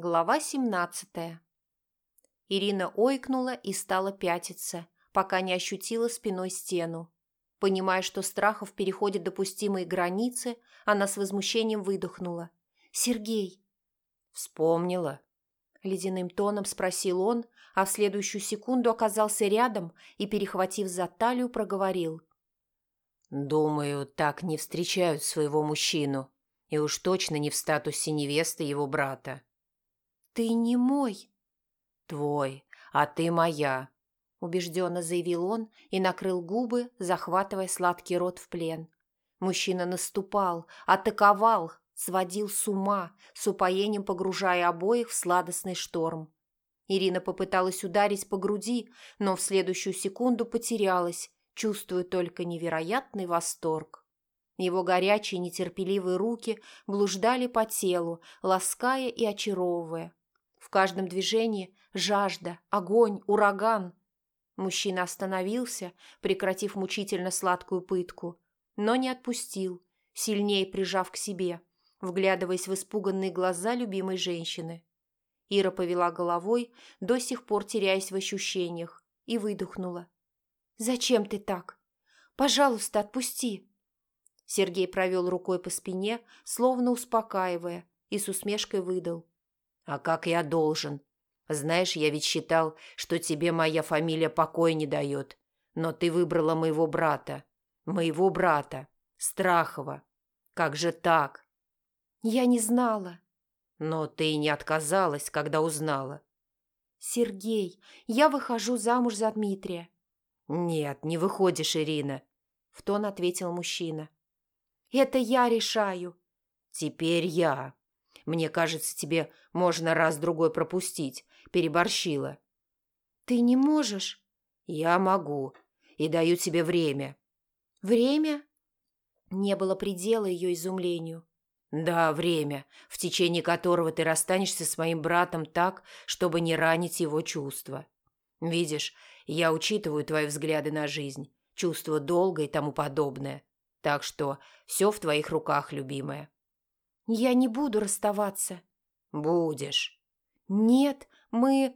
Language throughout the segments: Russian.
Глава 17 Ирина ойкнула и стала пятиться, пока не ощутила спиной стену. Понимая, что страхов переходит допустимые границы, она с возмущением выдохнула. «Сергей!» «Вспомнила?» Ледяным тоном спросил он, а в следующую секунду оказался рядом и, перехватив за талию, проговорил. «Думаю, так не встречают своего мужчину, и уж точно не в статусе невесты его брата». «Ты не мой». «Твой, а ты моя», – убежденно заявил он и накрыл губы, захватывая сладкий рот в плен. Мужчина наступал, атаковал, сводил с ума, с упоением погружая обоих в сладостный шторм. Ирина попыталась ударить по груди, но в следующую секунду потерялась, чувствуя только невероятный восторг. Его горячие нетерпеливые руки блуждали по телу, лаская и очаровывая. В каждом движении жажда, огонь, ураган. Мужчина остановился, прекратив мучительно сладкую пытку, но не отпустил, сильнее прижав к себе, вглядываясь в испуганные глаза любимой женщины. Ира повела головой, до сих пор теряясь в ощущениях, и выдохнула. «Зачем ты так? Пожалуйста, отпусти!» Сергей провел рукой по спине, словно успокаивая, и с усмешкой выдал. А как я должен? Знаешь, я ведь считал, что тебе моя фамилия покоя не дает. Но ты выбрала моего брата. Моего брата. Страхова. Как же так? Я не знала. Но ты не отказалась, когда узнала. Сергей, я выхожу замуж за Дмитрия. Нет, не выходишь, Ирина. В тон ответил мужчина. Это я решаю. Теперь я. Мне кажется, тебе можно раз-другой пропустить. Переборщила». «Ты не можешь?» «Я могу. И даю тебе время». «Время?» Не было предела ее изумлению. «Да, время, в течение которого ты расстанешься с моим братом так, чтобы не ранить его чувства. Видишь, я учитываю твои взгляды на жизнь, чувство долга и тому подобное. Так что все в твоих руках, любимая. «Я не буду расставаться». «Будешь». «Нет, мы...»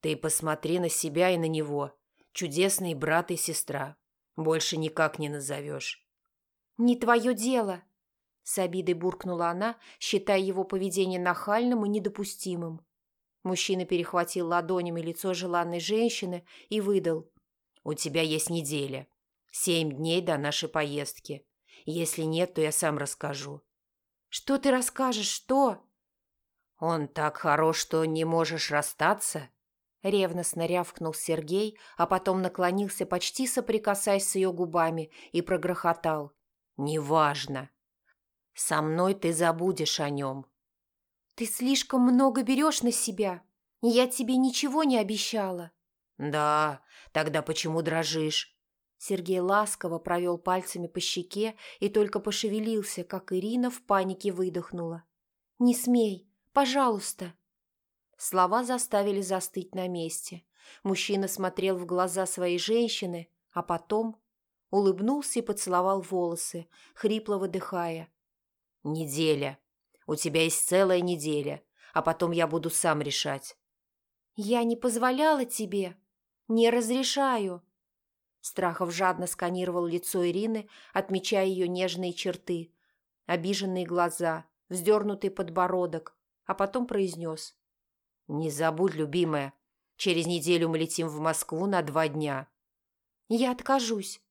«Ты посмотри на себя и на него. Чудесный брат и сестра. Больше никак не назовешь». «Не твое дело», — с обидой буркнула она, считая его поведение нахальным и недопустимым. Мужчина перехватил ладонями лицо желанной женщины и выдал. «У тебя есть неделя. Семь дней до нашей поездки. Если нет, то я сам расскажу. Что ты расскажешь, что?» «Он так хорош, что не можешь расстаться?» Ревностно рявкнул Сергей, а потом наклонился, почти соприкасаясь с ее губами, и прогрохотал. «Неважно. Со мной ты забудешь о нем». «Ты слишком много берешь на себя. Я тебе ничего не обещала». «Да, тогда почему дрожишь? Сергей ласково провел пальцами по щеке и только пошевелился, как Ирина в панике выдохнула. «Не смей! Пожалуйста!» Слова заставили застыть на месте. Мужчина смотрел в глаза своей женщины, а потом улыбнулся и поцеловал волосы, хрипло выдыхая. «Неделя. У тебя есть целая неделя, а потом я буду сам решать». «Я не позволяла тебе. Не разрешаю», Страхов жадно сканировал лицо Ирины, отмечая ее нежные черты, обиженные глаза, вздернутый подбородок, а потом произнес. «Не забудь, любимая, через неделю мы летим в Москву на два дня». «Я откажусь».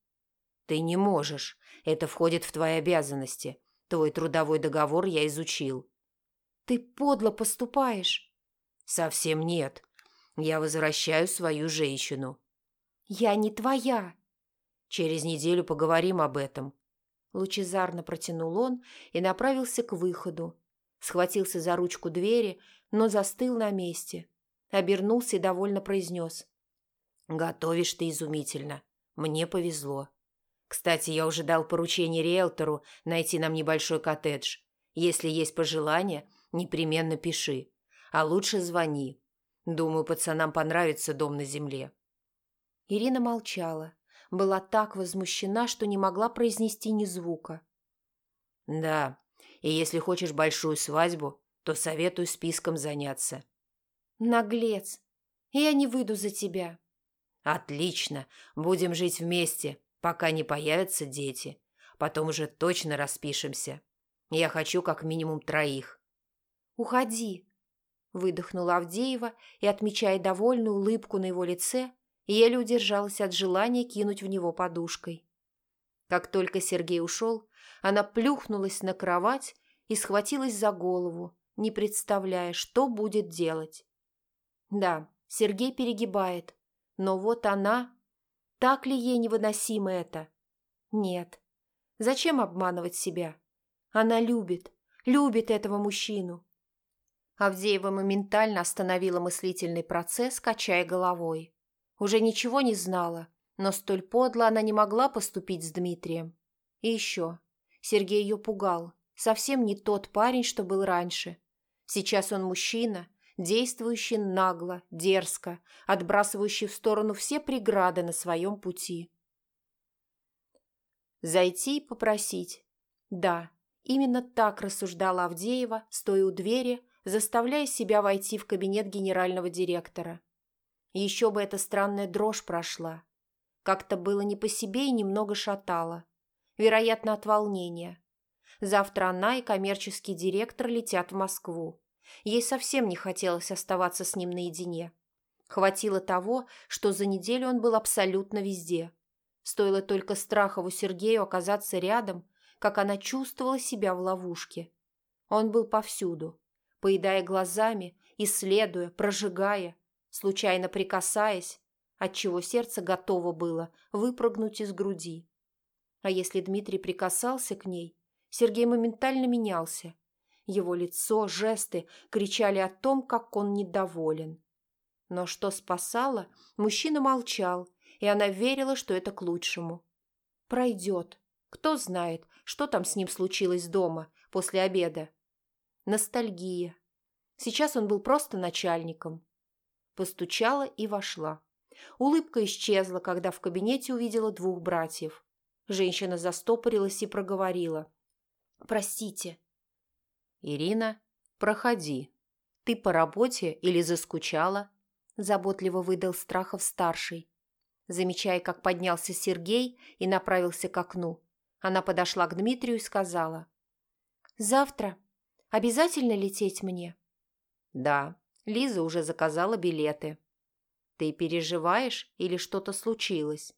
«Ты не можешь. Это входит в твои обязанности. Твой трудовой договор я изучил». «Ты подло поступаешь». «Совсем нет. Я возвращаю свою женщину». «Я не твоя!» «Через неделю поговорим об этом». Лучезарно протянул он и направился к выходу. Схватился за ручку двери, но застыл на месте. Обернулся и довольно произнес. «Готовишь ты изумительно. Мне повезло. Кстати, я уже дал поручение риэлтору найти нам небольшой коттедж. Если есть пожелания, непременно пиши. А лучше звони. Думаю, пацанам понравится дом на земле». Ирина молчала, была так возмущена, что не могла произнести ни звука. «Да, и если хочешь большую свадьбу, то советую списком заняться». «Наглец! Я не выйду за тебя». «Отлично! Будем жить вместе, пока не появятся дети. Потом уже точно распишемся. Я хочу как минимум троих». «Уходи!» – выдохнула Авдеева и, отмечая довольную улыбку на его лице, еле удержалась от желания кинуть в него подушкой. Как только Сергей ушел, она плюхнулась на кровать и схватилась за голову, не представляя, что будет делать. Да, Сергей перегибает, но вот она... Так ли ей невыносимо это? Нет. Зачем обманывать себя? Она любит, любит этого мужчину. Авдеева моментально остановила мыслительный процесс, качая головой. Уже ничего не знала, но столь подло она не могла поступить с Дмитрием. И еще. Сергей ее пугал. Совсем не тот парень, что был раньше. Сейчас он мужчина, действующий нагло, дерзко, отбрасывающий в сторону все преграды на своем пути. Зайти и попросить. Да, именно так рассуждала Авдеева, стоя у двери, заставляя себя войти в кабинет генерального директора. Еще бы эта странная дрожь прошла. Как-то было не по себе и немного шатало. Вероятно, от волнения. Завтра она и коммерческий директор летят в Москву. Ей совсем не хотелось оставаться с ним наедине. Хватило того, что за неделю он был абсолютно везде. Стоило только Страхову Сергею оказаться рядом, как она чувствовала себя в ловушке. Он был повсюду, поедая глазами, исследуя, прожигая, случайно прикасаясь, отчего сердце готово было выпрыгнуть из груди. А если Дмитрий прикасался к ней, Сергей моментально менялся, его лицо, жесты кричали о том, как он недоволен. Но что спасало, мужчина молчал, и она верила, что это к лучшему. Пройдет. Кто знает, что там с ним случилось дома после обеда. Ностальгия. Сейчас он был просто начальником. Постучала и вошла. Улыбка исчезла, когда в кабинете увидела двух братьев. Женщина застопорилась и проговорила. «Простите, «Ирина, проходи. Ты по работе или заскучала?» Заботливо выдал Страхов-старший. Замечая, как поднялся Сергей и направился к окну, она подошла к Дмитрию и сказала. «Завтра обязательно лететь мне?» «Да, Лиза уже заказала билеты. Ты переживаешь или что-то случилось?»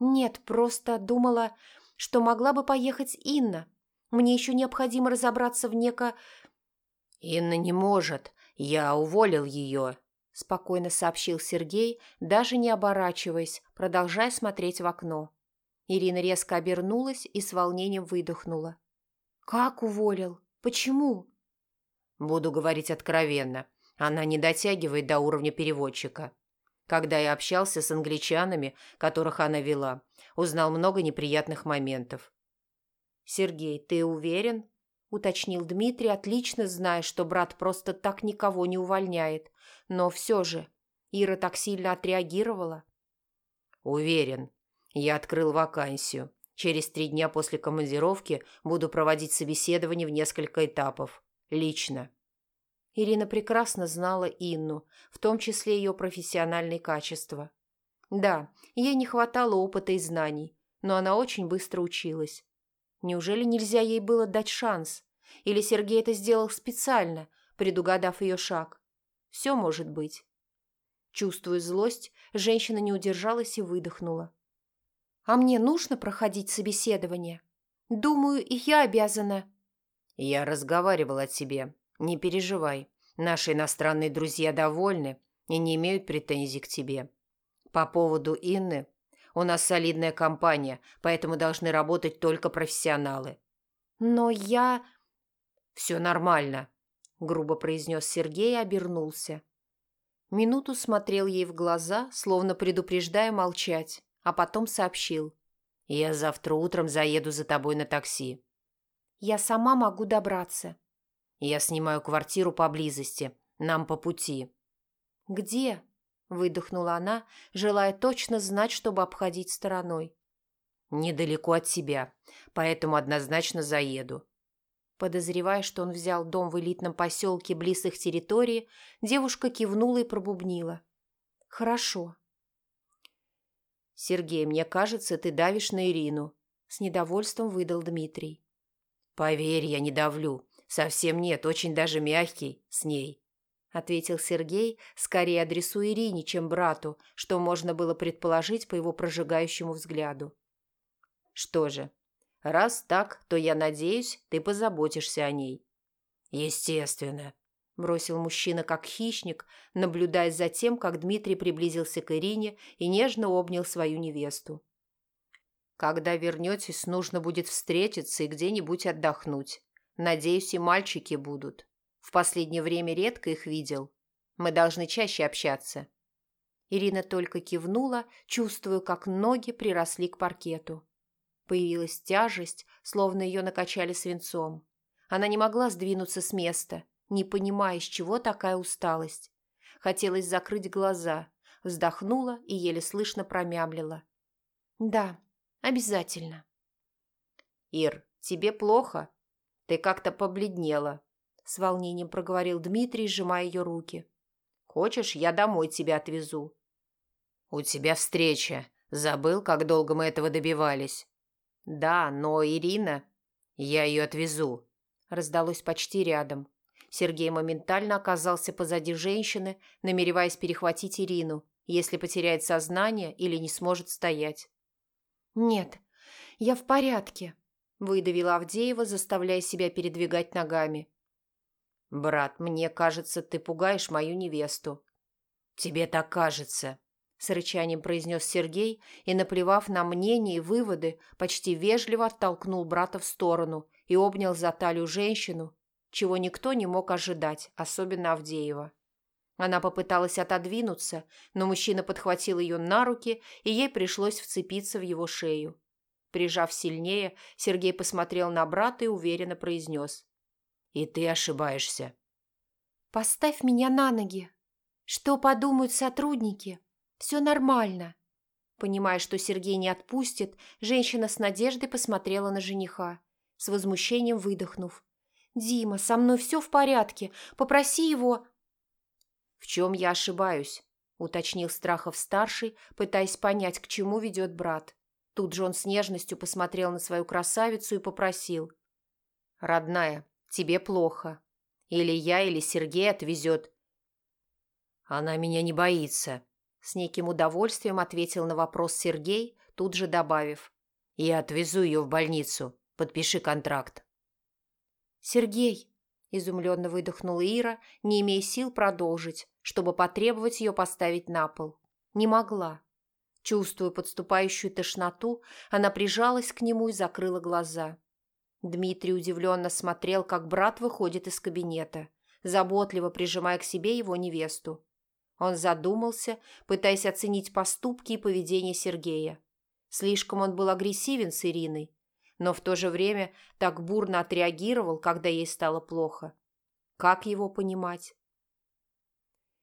«Нет, просто думала, что могла бы поехать Инна. Мне еще необходимо разобраться в неко...» «Инна не может. Я уволил ее», – спокойно сообщил Сергей, даже не оборачиваясь, продолжая смотреть в окно. Ирина резко обернулась и с волнением выдохнула. «Как уволил? Почему?» «Буду говорить откровенно. Она не дотягивает до уровня переводчика. Когда я общался с англичанами, которых она вела, узнал много неприятных моментов. «Сергей, ты уверен?» – уточнил Дмитрий, отлично зная, что брат просто так никого не увольняет. Но все же, Ира так сильно отреагировала. «Уверен. Я открыл вакансию. Через три дня после командировки буду проводить собеседование в несколько этапов. Лично». Ирина прекрасно знала Инну, в том числе ее профессиональные качества. Да, ей не хватало опыта и знаний, но она очень быстро училась. Неужели нельзя ей было дать шанс? Или Сергей это сделал специально, предугадав ее шаг? Все может быть. Чувствуя злость, женщина не удержалась и выдохнула. «А мне нужно проходить собеседование? Думаю, и я обязана...» «Я разговаривал о тебе. Не переживай. Наши иностранные друзья довольны и не имеют претензий к тебе. По поводу Инны у нас солидная компания, поэтому должны работать только профессионалы». «Но я...» «Все нормально», – грубо произнес Сергей и обернулся. Минуту смотрел ей в глаза, словно предупреждая молчать, а потом сообщил. «Я завтра утром заеду за тобой на такси». «Я сама могу добраться». «Я снимаю квартиру поблизости. Нам по пути». «Где?» выдохнула она, желая точно знать, чтобы обходить стороной. «Недалеко от себя, поэтому однозначно заеду». Подозревая, что он взял дом в элитном поселке близ их территории, девушка кивнула и пробубнила. «Хорошо». «Сергей, мне кажется, ты давишь на Ирину», – с недовольством выдал Дмитрий. «Поверь, я не давлю. Совсем нет, очень даже мягкий с ней», – ответил Сергей, скорее адресуя Ирине, чем брату, что можно было предположить по его прожигающему взгляду. «Что же, Раз так, то я надеюсь, ты позаботишься о ней». «Естественно», – бросил мужчина как хищник, наблюдая за тем, как Дмитрий приблизился к Ирине и нежно обнял свою невесту. «Когда вернетесь, нужно будет встретиться и где-нибудь отдохнуть. Надеюсь, и мальчики будут. В последнее время редко их видел. Мы должны чаще общаться». Ирина только кивнула, чувствуя, как ноги приросли к паркету. Появилась тяжесть, словно ее накачали свинцом. Она не могла сдвинуться с места, не понимая, с чего такая усталость. Хотелось закрыть глаза, вздохнула и еле слышно промямлила. «Да, обязательно». «Ир, тебе плохо? Ты как-то побледнела», – с волнением проговорил Дмитрий, сжимая ее руки. «Хочешь, я домой тебя отвезу?» «У тебя встреча. Забыл, как долго мы этого добивались?» «Да, но Ирина...» «Я ее отвезу», – раздалось почти рядом. Сергей моментально оказался позади женщины, намереваясь перехватить Ирину, если потеряет сознание или не сможет стоять. «Нет, я в порядке», – выдавила Авдеева, заставляя себя передвигать ногами. «Брат, мне кажется, ты пугаешь мою невесту». «Тебе так кажется», с рычанием произнес Сергей и, наплевав на мнение и выводы, почти вежливо оттолкнул брата в сторону и обнял за талию женщину, чего никто не мог ожидать, особенно Авдеева. Она попыталась отодвинуться, но мужчина подхватил ее на руки, и ей пришлось вцепиться в его шею. Прижав сильнее, Сергей посмотрел на брата и уверенно произнес. «И ты ошибаешься». «Поставь меня на ноги. Что подумают сотрудники?» Все нормально». Понимая, что Сергей не отпустит, женщина с надеждой посмотрела на жениха, с возмущением выдохнув. «Дима, со мной все в порядке. Попроси его...» «В чем я ошибаюсь?» – уточнил Страхов-старший, пытаясь понять, к чему ведет брат. Тут же он с нежностью посмотрел на свою красавицу и попросил. «Родная, тебе плохо. Или я, или Сергей отвезет». «Она меня не боится», с неким удовольствием ответил на вопрос Сергей, тут же добавив. «Я отвезу ее в больницу. Подпиши контракт». «Сергей!» – изумленно выдохнула Ира, не имея сил продолжить, чтобы потребовать ее поставить на пол. Не могла. Чувствуя подступающую тошноту, она прижалась к нему и закрыла глаза. Дмитрий удивленно смотрел, как брат выходит из кабинета, заботливо прижимая к себе его невесту. Он задумался, пытаясь оценить поступки и поведение Сергея. Слишком он был агрессивен с Ириной, но в то же время так бурно отреагировал, когда ей стало плохо. Как его понимать?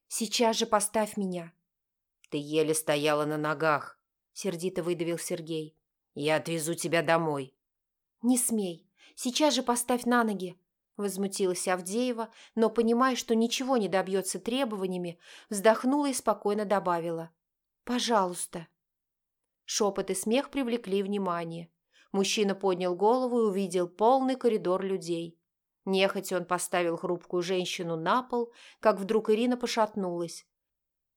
«Сейчас же поставь меня!» «Ты еле стояла на ногах», — сердито выдавил Сергей. «Я отвезу тебя домой». «Не смей! Сейчас же поставь на ноги!» Возмутилась Авдеева, но, понимая, что ничего не добьется требованиями, вздохнула и спокойно добавила. «Пожалуйста». Шепот и смех привлекли внимание. Мужчина поднял голову и увидел полный коридор людей. Нехотя он поставил хрупкую женщину на пол, как вдруг Ирина пошатнулась.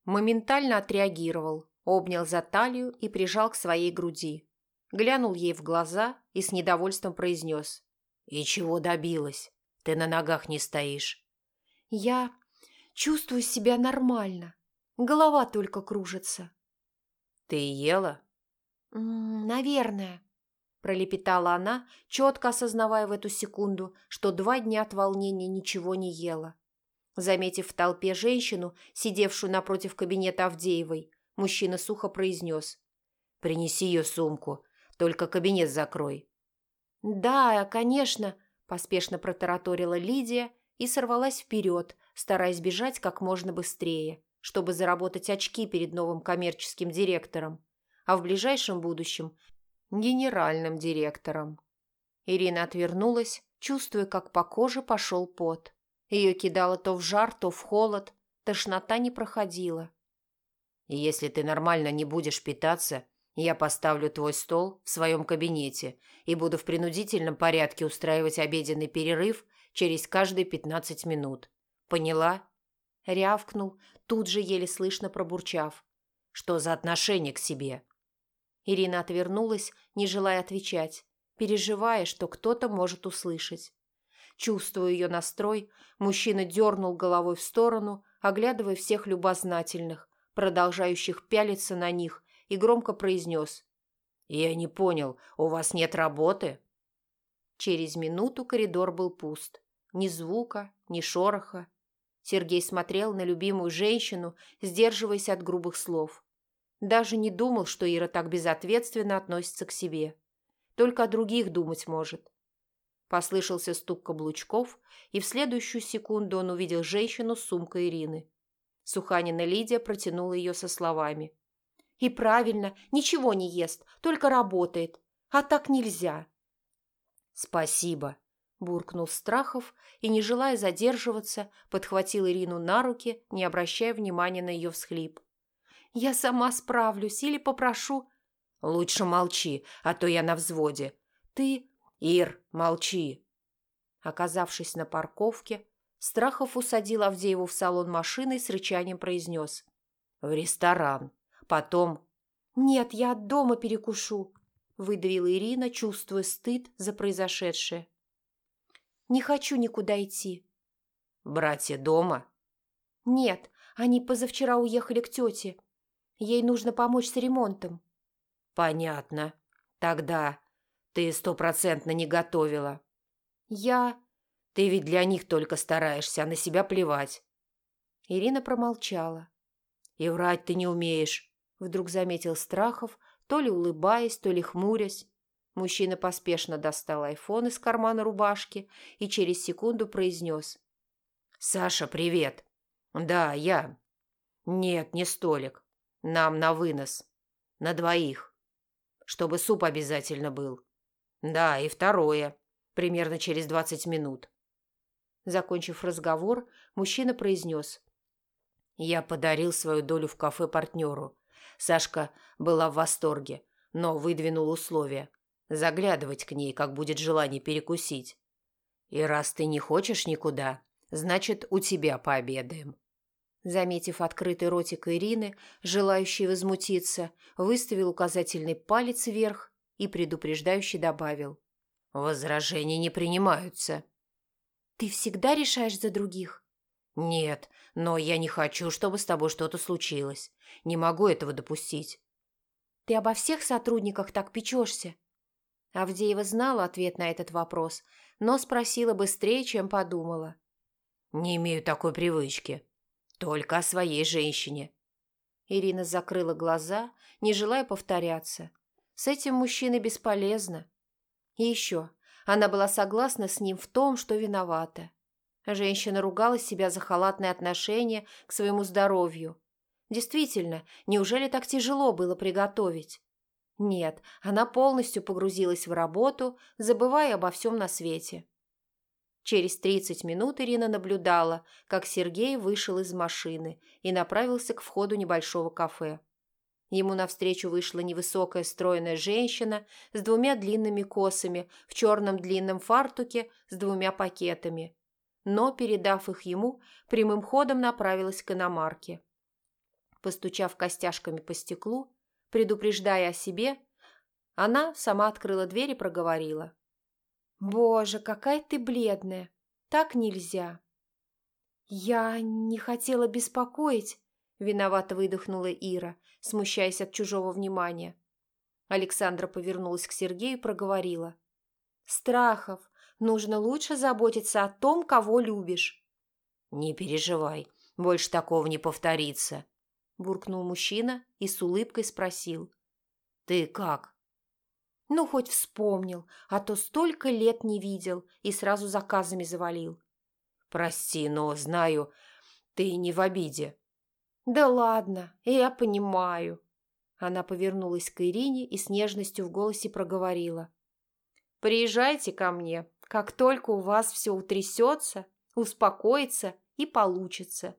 Моментально отреагировал, обнял за талию и прижал к своей груди. Глянул ей в глаза и с недовольством произнес. «И чего добилась? Ты на ногах не стоишь. Я чувствую себя нормально. Голова только кружится. Ты ела? наверное, пролепетала она, четко осознавая в эту секунду, что два дня от волнения ничего не ела. Заметив в толпе женщину, сидевшую напротив кабинета Авдеевой, мужчина сухо произнес. «Принеси ее сумку, только кабинет закрой». «Да, конечно», Поспешно протараторила Лидия и сорвалась вперед, стараясь бежать как можно быстрее, чтобы заработать очки перед новым коммерческим директором, а в ближайшем будущем – генеральным директором. Ирина отвернулась чувствуя, как по коже пошел пот. Ее кидало то в жар, то в холод, тошнота не проходила. «Если ты нормально не будешь питаться, я поставлю твой стол в своем кабинете и буду в принудительном порядке устраивать обеденный перерыв через каждые пятнадцать минут. Поняла?» Рявкнул, тут же еле слышно пробурчав. «Что за отношение к себе?» Ирина отвернулась, не желая отвечать, переживая, что кто-то может услышать. Чувствуя ее настрой, мужчина дернул головой в сторону, оглядывая всех любознательных, продолжающих пялиться на них, и громко произнес. «Я не понял, у вас нет работы?» Через минуту коридор был пуст. Ни звука, ни шороха. Сергей смотрел на любимую женщину, сдерживаясь от грубых слов. Даже не думал, что Ира так безответственно относится к себе. Только о других думать может. Послышался стук каблучков, и в следующую секунду он увидел женщину с сумкой Ирины. Суханина Лидия протянула ее со словами. «И правильно, ничего не ест, только работает. А так нельзя». «Спасибо», – буркнул Страхов и, не желая задерживаться, подхватил Ирину на руки, не обращая внимания на ее всхлип. «Я сама справлюсь или попрошу...» «Лучше молчи, а то я на взводе. Ты...» «Ир, молчи!» Оказавшись на парковке, Страхов усадил Авдееву в салон машины и с рычанием произнес. «В ресторан. Потом...» «Нет, я от дома перекушу», – выдавила Ирина, чувствуя стыд за произошедшее. «Не хочу никуда идти». «Братья дома?» «Нет, они позавчера уехали к тете. Ей нужно помочь с ремонтом». «Понятно. Тогда ты стопроцентно не готовила. Я... Ты ведь для них только стараешься, а на себя плевать. Ирина промолчала. И врать ты не умеешь, вдруг заметил Страхов, то ли улыбаясь, то ли хмурясь. Мужчина поспешно достал айфон из кармана рубашки и через секунду произнес. «Саша, привет!» «Да, я». «Нет, не столик. Нам на вынос. На двоих. Чтобы суп обязательно был. «Да, и второе. Примерно через двадцать минут». Закончив разговор, мужчина произнес. «Я подарил свою долю в кафе партнеру. Сашка была в восторге, но выдвинул условия. Заглядывать к ней, как будет желание перекусить. И раз ты не хочешь никуда, значит, у тебя пообедаем». Заметив открытый ротик Ирины, желающий возмутиться, выставил указательный палец вверх и предупреждающе добавил. «Возражения не принимаются». «Ты всегда решаешь за других?» «Нет, но я не хочу, чтобы с тобой что-то случилось. Не могу этого допустить». «Ты обо всех сотрудниках так печешься?» Авдеева знала ответ на этот вопрос, но спросила быстрее, чем подумала. «Не имею такой привычки. Только о своей женщине». Ирина закрыла глаза, не желая повторяться. С этим мужчиной бесполезно. И еще, она была согласна с ним в том, что виновата. Женщина ругала себя за халатное отношение к своему здоровью. Действительно, неужели так тяжело было приготовить? Нет, она полностью погрузилась в работу, забывая обо всем на свете. Через 30 минут Ирина наблюдала, как Сергей вышел из машины и направился к входу небольшого кафе. Ему навстречу вышла невысокая стройная женщина с двумя длинными косами в черном длинном фартуке с двумя пакетами. Но, передав их ему, прямым ходом направилась к иномарке. Постучав костяшками по стеклу, предупреждая о себе, она сама открыла дверь и проговорила. «Боже, какая ты бледная! Так нельзя!» «Я не хотела беспокоить», – виновато выдохнула Ира, смущаясь от чужого внимания. Александра повернулась к Сергею и проговорила. «Страхов, нужно лучше заботиться о том, кого любишь». «Не переживай, больше такого не повторится», – буркнул мужчина и с улыбкой спросил. «Ты как?» «Ну, хоть вспомнил, а то столько лет не видел и сразу заказами завалил». «Прости, но знаю, ты не в обиде». «Да ладно, я понимаю». Она повернулась к Ирине и с нежностью в голосе проговорила. «Приезжайте ко мне, Как только у вас все утрясется, успокоится и получится.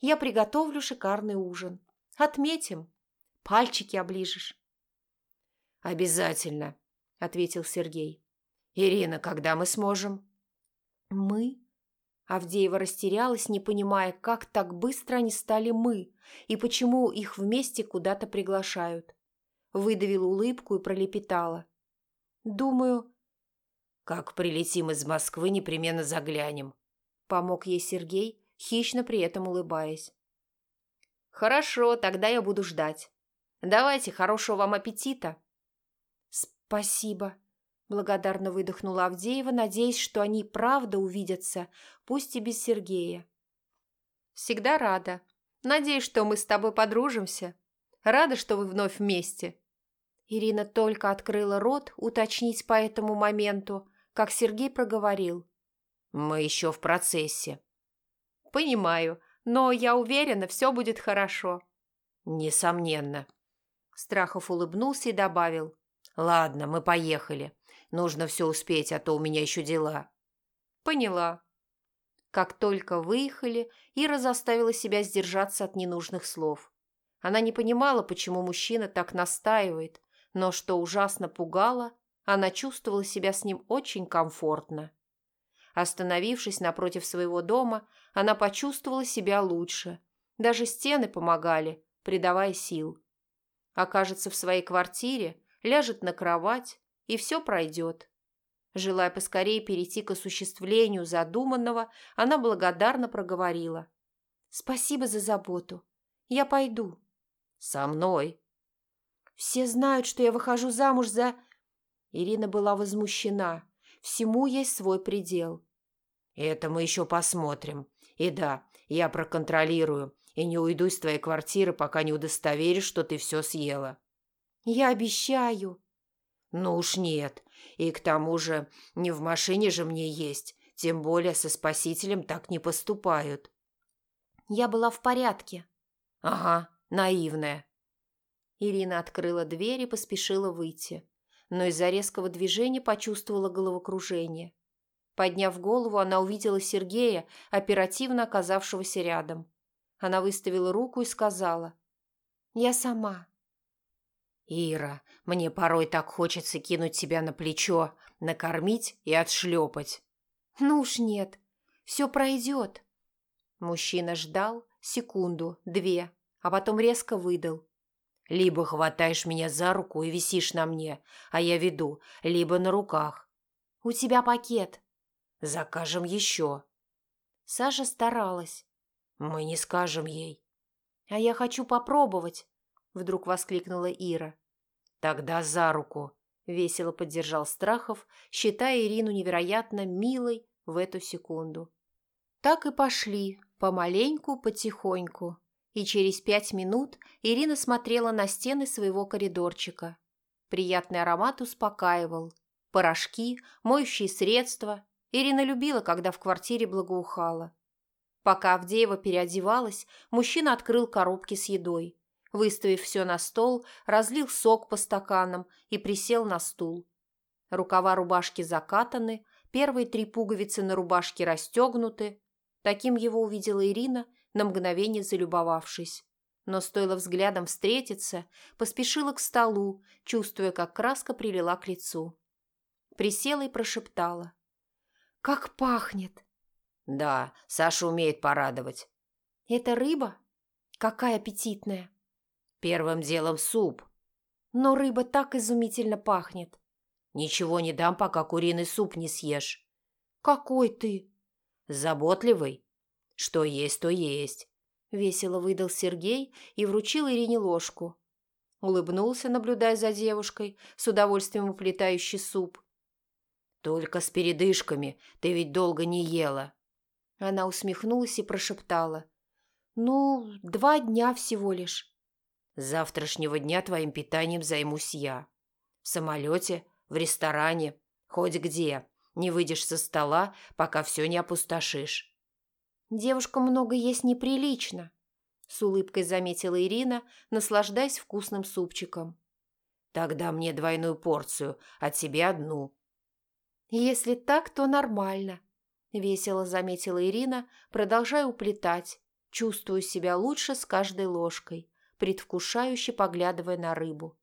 Я приготовлю шикарный ужин. Отметим. Пальчики оближешь. «Обязательно», — ответил Сергей. «Ирина, когда мы сможем?» «Мы?» Авдеева растерялась, не понимая, как так быстро они стали «мы» и почему их вместе куда-то приглашают. Выдавила улыбку и пролепетала. «Думаю...» «Как прилетим из Москвы, непременно заглянем», — помог ей Сергей, хищно при этом улыбаясь. «Хорошо, тогда я буду ждать. Давайте, хорошего вам аппетита!» «Спасибо», – благодарно выдохнула Авдеева, надеясь, что они правда увидятся, пусть и без Сергея. «Всегда рада. Надеюсь, что мы с тобой подружимся. Рада, что вы вновь вместе». Ирина только открыла рот уточнить по этому моменту, как Сергей проговорил. «Мы еще в процессе». «Понимаю, но я уверена, все будет хорошо». «Несомненно». Страхов улыбнулся и добавил. «Ладно, мы поехали. Нужно все успеть, а то у меня еще дела». «Поняла». Как только выехали, Ира заставила себя сдержаться от ненужных слов. Она не понимала, почему мужчина так настаивает, но, что ужасно пугало, она чувствовала себя с ним очень комфортно. Остановившись напротив своего дома, она почувствовала себя лучше. Даже стены помогали, придавая сил. Окажется в своей квартире, ляжет на кровать, и все пройдет. Желая поскорее перейти к осуществлению задуманного, она благодарно проговорила. «Спасибо за заботу. Я пойду». «Со мной». «Все знают, что я выхожу замуж за...» Ирина была возмущена. Всему есть свой предел. «Это мы еще посмотрим. И да, я проконтролирую и не уйду из твоей квартиры, пока не удостоверюсь, что ты все съела». «Я обещаю». «Ну уж нет. И к тому же не в машине же мне есть. Тем более со спасителем так не поступают». «Я была в порядке». «Ага, наивная». Ирина открыла дверь и поспешила выйти, но из-за резкого движения почувствовала головокружение. Подняв голову, она увидела Сергея, оперативно оказавшегося рядом. Она выставила руку и сказала «Я сама». «Ира, мне порой так хочется кинуть тебя на плечо, накормить и отшлепать». «Ну уж нет, все пройдет». Мужчина ждал секунду, две, а потом резко выдал. «Либо хватаешь меня за руку и висишь на мне, а я веду, либо на руках». «У тебя пакет». «Закажем еще». Саша старалась. «Мы не скажем ей». «А я хочу попробовать», вдруг воскликнула Ира. Тогда за руку, весело поддержал Страхов, считая Ирину невероятно милой в эту секунду. Так и пошли, помаленьку, потихоньку. И через пять минут Ирина смотрела на стены своего коридорчика. Приятный аромат успокаивал. Порошки, моющие средства. Ирина любила, когда в квартире благоухало. Пока Авдеева переодевалась, мужчина открыл коробки с едой. Выставив все на стол, разлил сок по стаканам и присел на стул. Рукава рубашки закатаны, первые три пуговицы на рубашке расстегнуты. Таким его увидела Ирина, на мгновение залюбовавшись. Но стоило взглядом встретиться, поспешила к столу, чувствуя, как краска прилила к лицу. Присела и прошептала. «Как пахнет!» «Да, Саша умеет порадовать». «Это рыба? Какая аппетитная!» Первым делом суп. Но рыба так изумительно пахнет. Ничего не дам, пока куриный суп не съешь. Какой ты? Заботливый. Что есть, то есть. Весело выдал Сергей и вручил Ирине ложку. Улыбнулся, наблюдая за девушкой, с удовольствием уплетающей суп. «Только с передышками, ты ведь долго не ела». Она усмехнулась и прошептала. «Ну, два дня всего лишь». Завтрашнего дня твоим питанием займусь я. В самолете, в ресторане, хоть где. Не выйдешь со стола, пока все не опустошишь. Девушка много есть неприлично, с улыбкой заметила Ирина, наслаждаясь вкусным супчиком. Тогда мне двойную порцию, а тебе одну. Если так, то нормально, весело заметила Ирина, продолжая уплетать. Чувствую себя лучше с каждой ложкой, предвкушающе поглядывая на рыбу.